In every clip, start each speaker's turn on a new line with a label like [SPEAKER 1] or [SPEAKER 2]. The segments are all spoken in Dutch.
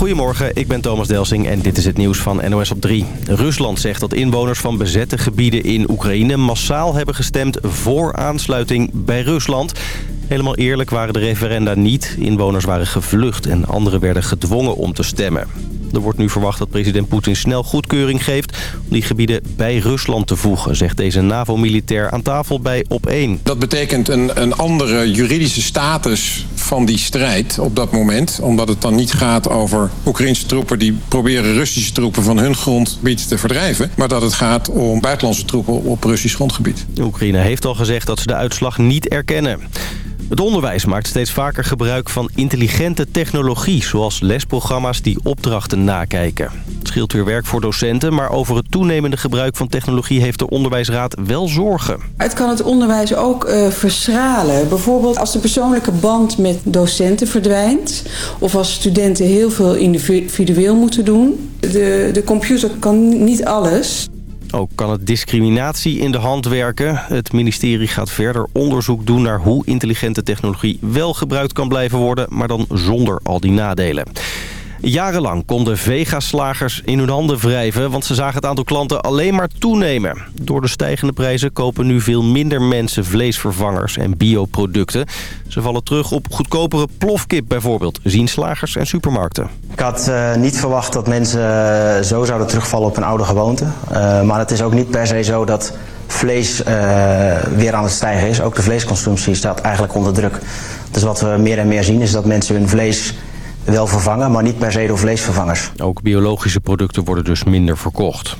[SPEAKER 1] Goedemorgen, ik ben Thomas Delsing en dit is het nieuws van NOS op 3. Rusland zegt dat inwoners van bezette gebieden in Oekraïne massaal hebben gestemd voor aansluiting bij Rusland. Helemaal eerlijk waren de referenda niet. Inwoners waren gevlucht en anderen werden gedwongen om te stemmen. Er wordt nu verwacht dat president Poetin snel goedkeuring geeft... om die gebieden bij Rusland te voegen, zegt deze NAVO-militair aan tafel bij Op1.
[SPEAKER 2] Dat betekent een, een andere juridische status van die strijd op dat moment. Omdat het dan niet gaat over Oekraïnse troepen... die proberen Russische troepen van hun grondgebied te verdrijven. Maar dat het gaat om buitenlandse troepen op Russisch grondgebied.
[SPEAKER 1] Oekraïne heeft al gezegd dat ze de uitslag niet erkennen. Het onderwijs maakt steeds vaker gebruik van intelligente technologie... zoals lesprogramma's die opdrachten nakijken. Het scheelt weer werk voor docenten... maar over het toenemende gebruik van technologie... heeft de Onderwijsraad wel zorgen.
[SPEAKER 3] Het kan het onderwijs ook uh, verschralen. Bijvoorbeeld als de persoonlijke band met docenten verdwijnt... of als studenten heel veel individueel moeten doen. De, de computer kan niet alles...
[SPEAKER 1] Ook kan het discriminatie in de hand werken. Het ministerie gaat verder onderzoek doen naar hoe intelligente technologie wel gebruikt kan blijven worden, maar dan zonder al die nadelen. Jarenlang konden Vega-slagers in hun handen wrijven... want ze zagen het aantal klanten alleen maar toenemen. Door de stijgende prijzen kopen nu veel minder mensen vleesvervangers en bioproducten. Ze vallen terug op goedkopere plofkip bijvoorbeeld, zien slagers en supermarkten.
[SPEAKER 4] Ik had uh, niet verwacht dat mensen uh, zo zouden terugvallen op een oude gewoonte. Uh, maar het is ook niet per se zo dat vlees weer aan het stijgen is. Ook de vleesconsumptie staat eigenlijk onder druk. Dus wat we meer en meer zien is dat mensen hun vlees wel vervangen, maar niet per se door vleesvervangers.
[SPEAKER 1] Ook biologische producten worden dus minder verkocht.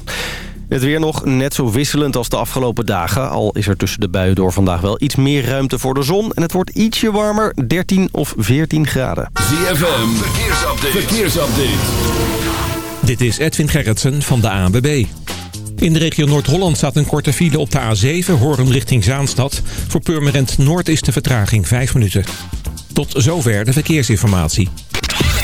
[SPEAKER 1] Het weer nog net zo wisselend als de afgelopen dagen. Al is er tussen de buien door vandaag wel iets meer ruimte voor de zon. En het wordt ietsje warmer, 13 of 14 graden.
[SPEAKER 5] ZFM, verkeersupdate. verkeersupdate.
[SPEAKER 6] Dit is Edwin Gerritsen van de ANWB. In de regio Noord-Holland staat een korte file op de A7, Horen richting Zaanstad. Voor Purmerend Noord is de vertraging 5 minuten. Tot zover de verkeersinformatie.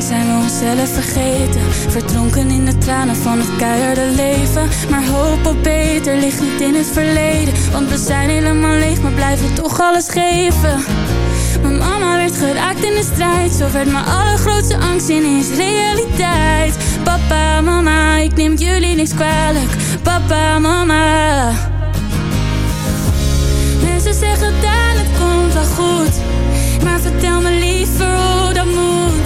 [SPEAKER 7] zijn we onszelf vergeten. Verdronken in de tranen van het keiharde leven. Maar hoop op beter ligt niet in het verleden. Want we zijn helemaal leeg, maar blijven toch alles geven. Mijn mama werd geraakt in de strijd. Zo werd mijn allergrootste angst ineens realiteit. Papa, mama, ik neem jullie niks kwalijk. Papa, mama. Mensen zeggen dat het komt wel goed. Maar vertel me liever hoe dat moet.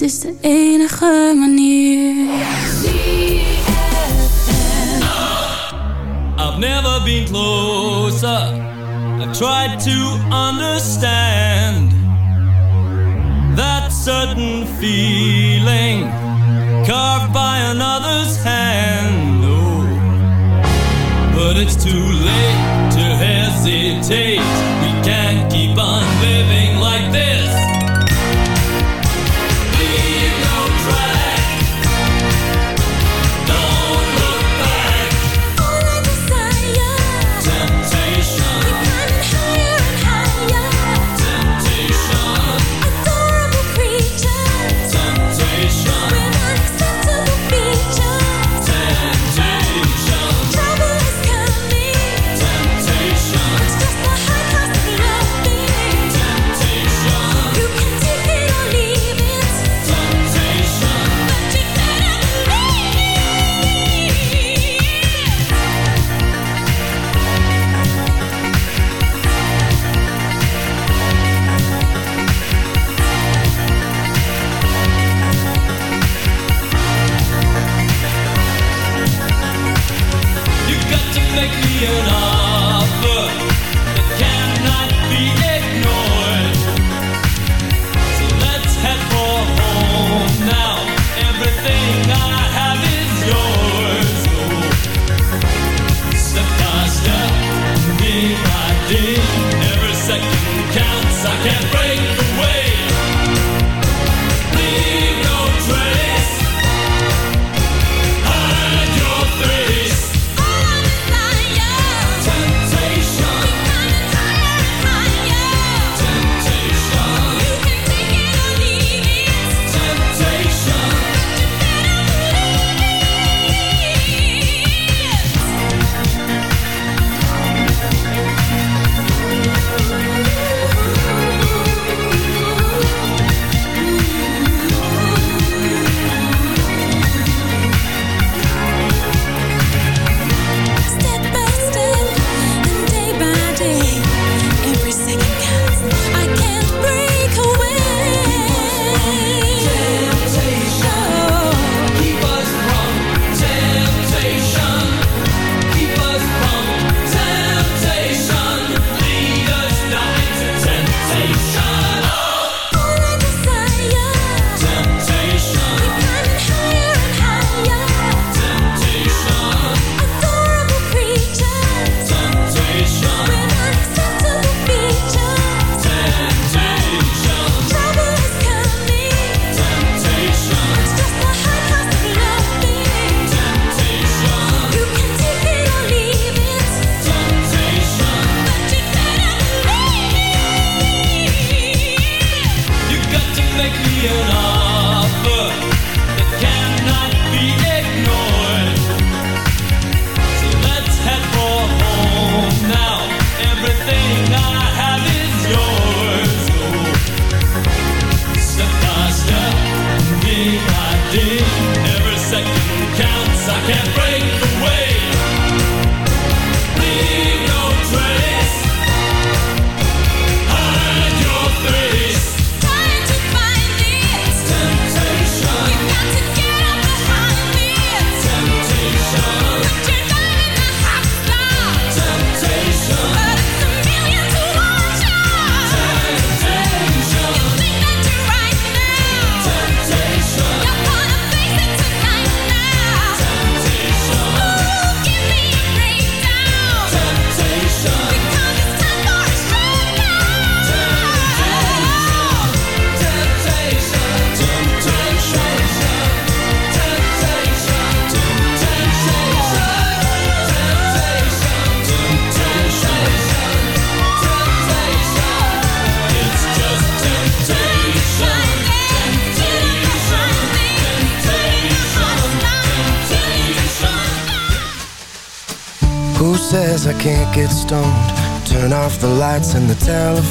[SPEAKER 7] Is de enige manier.
[SPEAKER 8] I've never been closer. I've tried to understand that certain feeling carved by another's hand. Oh, but it's too late to hesitate. We can't keep on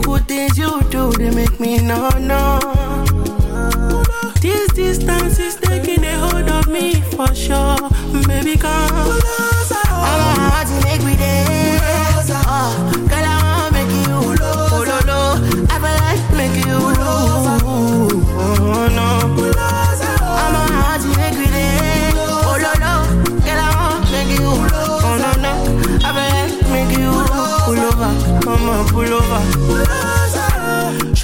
[SPEAKER 9] Good things you do, they make me no, no. This distance is taking a hold of me for sure. Baby, come. A heart make. Oh, girl, I wanna make you. I feel like you oh, no. A heart make me dance. No. Girl, I wanna make you oh, no, no. I feel like you pull over. Come on, pull over.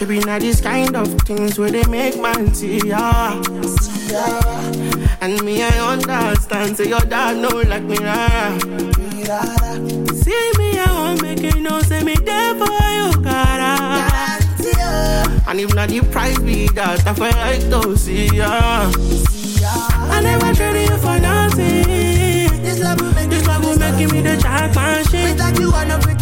[SPEAKER 9] Should be not this kind of things where they make man see ya. And me, I understand. Say your dad know like me, rara. See me, I won't make it no. Say me there for you, cara. And if not the price be that, I feel like to see ya. I never traded you for nothing. This love will make, this love will make me the jackpot shit. Without you, I'm not.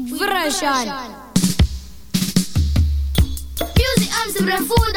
[SPEAKER 9] with
[SPEAKER 10] Vrashan. Music Amsterdam Food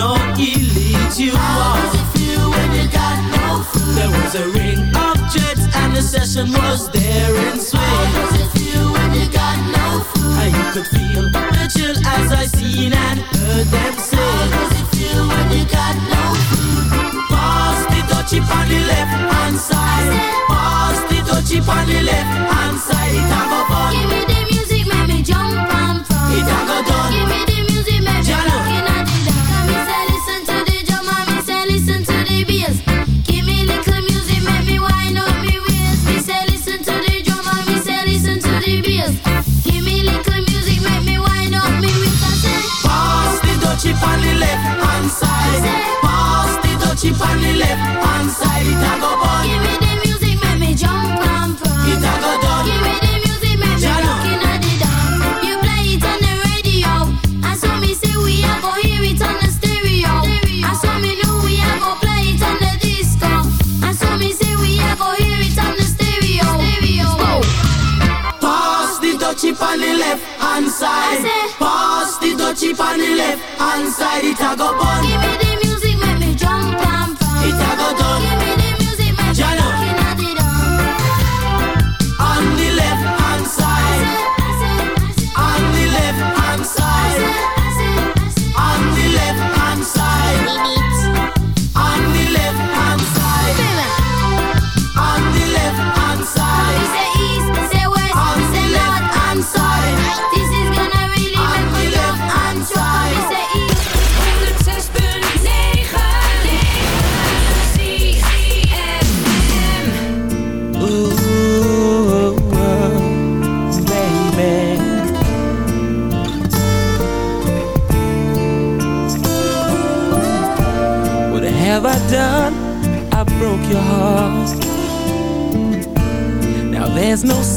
[SPEAKER 11] know he leads you How on. does it feel when you got no food? There was a ring of jets and the session was there in swing. How does it feel when you got no food? You could feel the chill as I seen and heard them say. On the left hand side. It a go bun.
[SPEAKER 10] Give me the music, make me jump and from.
[SPEAKER 11] It a go done.
[SPEAKER 10] Give me the music, make me
[SPEAKER 11] Jano.
[SPEAKER 10] rock the dance. You play it on the radio, and so me say we a go hear it on the stereo. And so me know we a go play it on the disco. And so me say we a go hear it on the stereo. Stereo.
[SPEAKER 11] Pass the dutchie on the left hand side. Pass the dutchie on the left hand side. It a go bun.
[SPEAKER 10] Give me the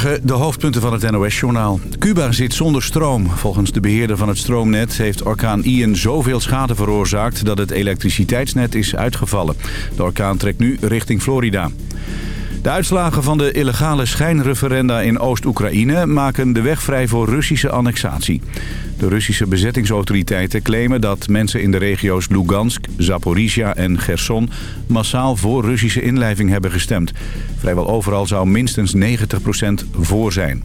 [SPEAKER 12] De
[SPEAKER 13] hoofdpunten van het NOS-journaal. Cuba zit zonder stroom. Volgens de beheerder van het stroomnet heeft orkaan Ian zoveel schade veroorzaakt... dat het elektriciteitsnet is uitgevallen. De orkaan trekt nu richting Florida. De uitslagen van de illegale schijnreferenda in Oost-Oekraïne maken de weg vrij voor Russische annexatie. De Russische bezettingsautoriteiten claimen dat mensen in de regio's Lugansk, Zaporizhia en Gerson massaal voor Russische inlijving hebben gestemd. Vrijwel overal zou minstens 90% voor zijn.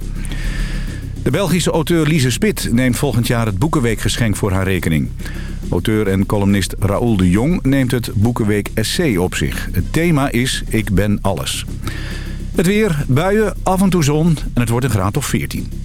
[SPEAKER 13] De Belgische auteur Lise Spit neemt volgend jaar het Boekenweekgeschenk voor haar rekening. Auteur en columnist Raoul de Jong neemt het Boekenweek Essay op zich. Het thema is Ik ben alles. Het weer, buien, af en toe zon en het wordt een graad of 14.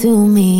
[SPEAKER 10] To me.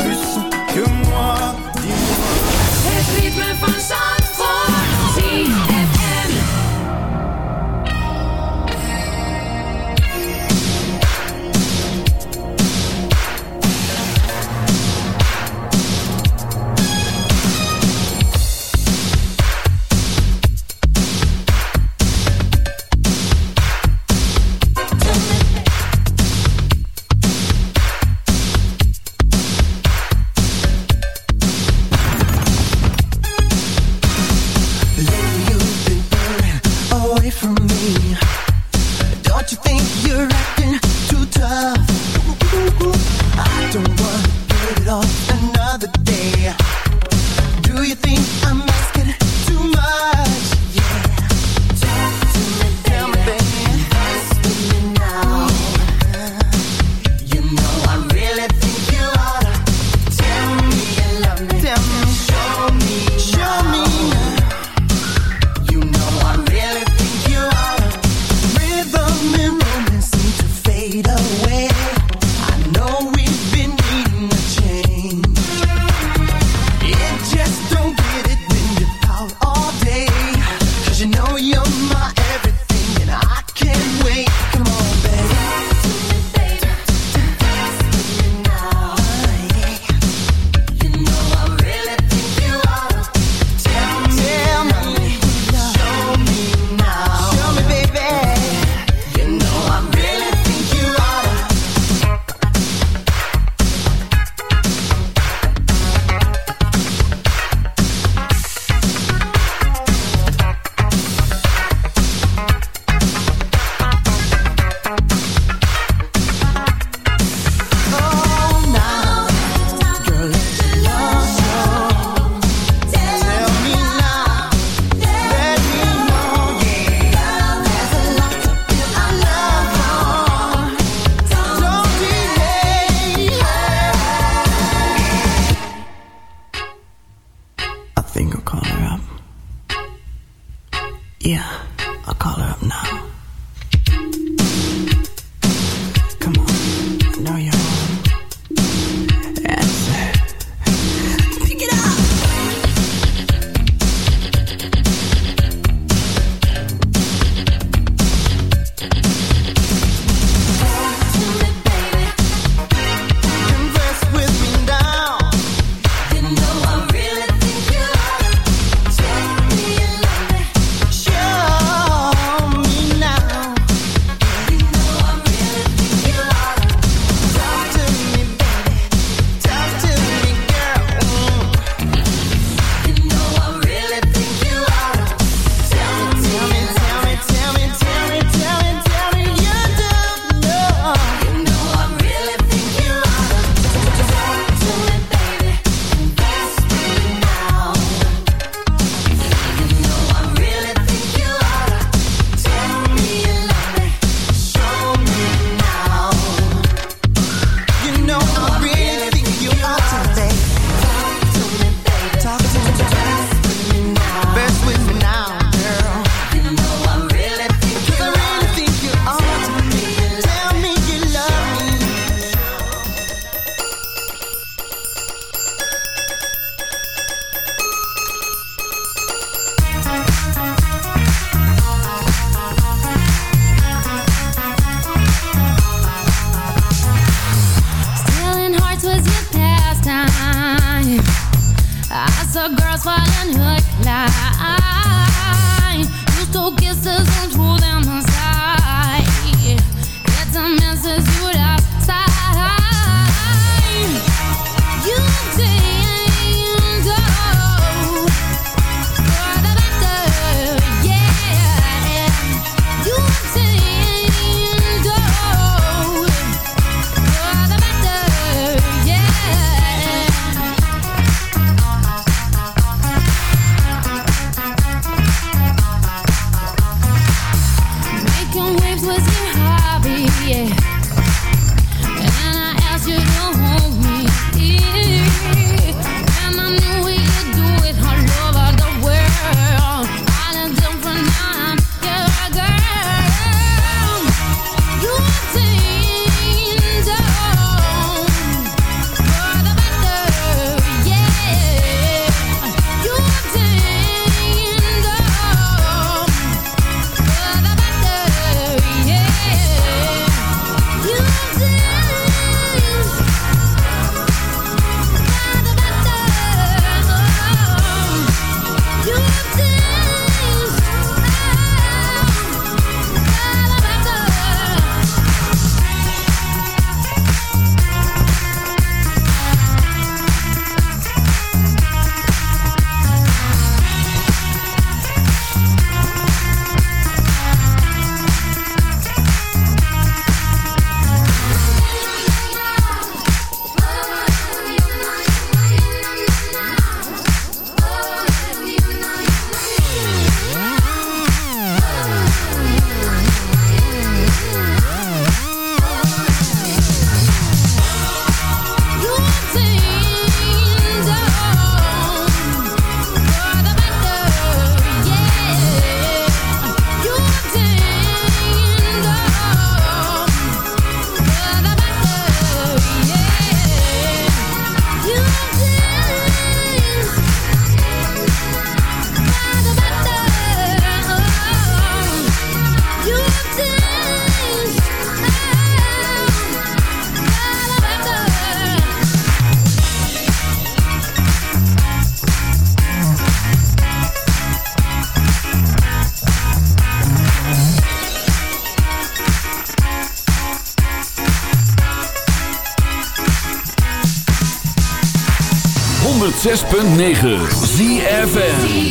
[SPEAKER 12] 106.9
[SPEAKER 14] ZFN